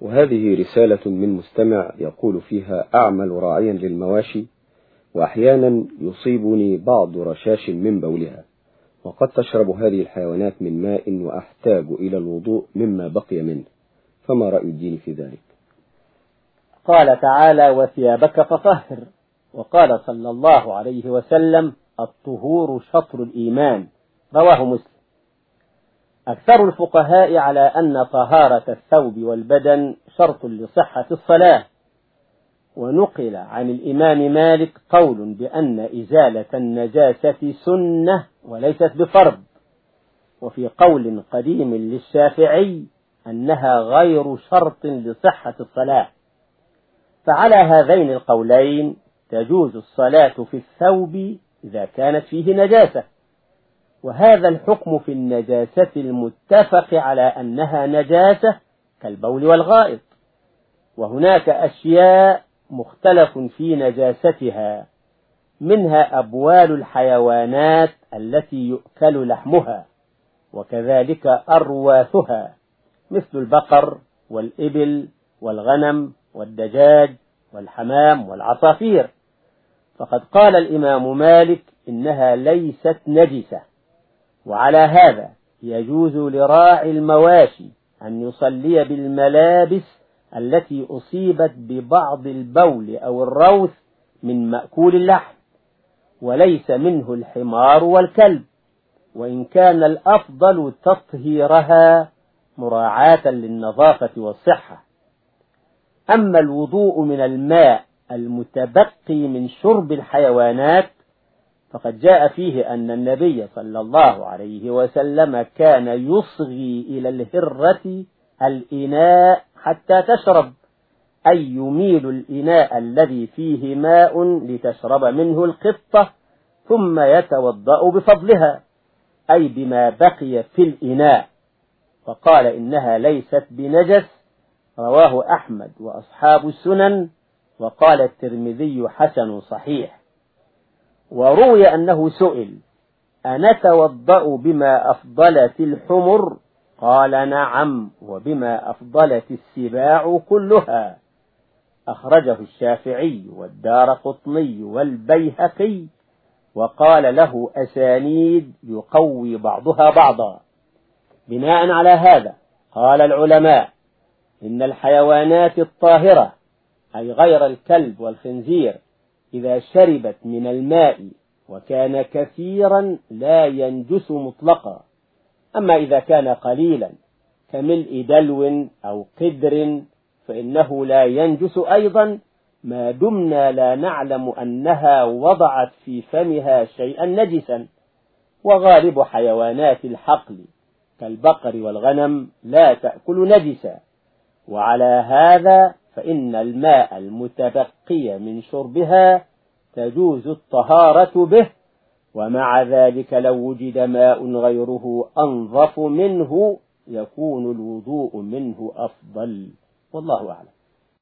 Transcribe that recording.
وهذه رسالة من مستمع يقول فيها أعمل راعيا للمواشي وأحيانا يصيبني بعض رشاش من بولها. وقد تشرب هذه الحيوانات من ماء وأحتاج إلى الوضوء مما بقي منه. فما رأي الدين في ذلك؟ قال تعالى وثيابك فطهر. وقال صلى الله عليه وسلم الطهور شطر الإيمان. رواه مسلم. أكثر الفقهاء على أن طهارة الثوب والبدن شرط لصحة الصلاة. ونقل عن الإمام مالك قول بأن إزالة النجاسة سنة وليست بفرض. وفي قول قديم للشافعي أنها غير شرط لصحة الصلاة. فعلى هذين القولين تجوز الصلاة في الثوب إذا كانت فيه نجاسة. وهذا الحكم في النجاسة المتفق على أنها نجاسة كالبول والغائط. وهناك أشياء مختلف في نجاستها منها أبوال الحيوانات التي يؤكل لحمها وكذلك أرواثها مثل البقر والإبل والغنم والدجاج والحمام والعصافير. فقد قال الإمام مالك إنها ليست نجسة. وعلى هذا يجوز لراعي المواشي أن يصلي بالملابس التي أصيبت ببعض البول أو الروث من مأكول اللحم وليس منه الحمار والكلب وإن كان الأفضل تطهيرها مراعاة للنظافة والصحة. أما الوضوء من الماء المتبقي من شرب الحيوانات فقد جاء فيه أن النبي صلى الله عليه وسلم كان يصغي إلى الهرة الإناء حتى تشرب أي يميل الإناء الذي فيه ماء لتشرب منه القطة ثم يتوضأ بفضلها أي بما بقي في الإناء. فقال إنها ليست بنجس رواه أحمد وأصحاب السنن وقال الترمذي حسن صحيح. وروي أنه سئل أنتوضأ بما أفضلت الحمر؟ قال نعم وبما أفضلت السباع كلها. أخرجه الشافعي والدار قطني والبيهقي وقال له أسانيد يقوي بعضها بعضا. بناء على هذا قال العلماء إن الحيوانات الطاهرة أي غير الكلب والخنزير إذا شربت من الماء وكان كثيرا لا ينجس مطلقا. أما إذا كان قليلا كملء دلو أو قدر فإنه لا ينجس أيضا. ما دمنا لا نعلم أنها وضعت في فمها شيئا نجسا. وغالب حيوانات الحقل كالبقر والغنم لا تأكل نجسا. وعلى هذا فإن الماء المتبقي من شربها تجوز الطهارة به ومع ذلك لو وجد ماء غيره أنظف منه يكون الوضوء منه أفضل. والله أعلم.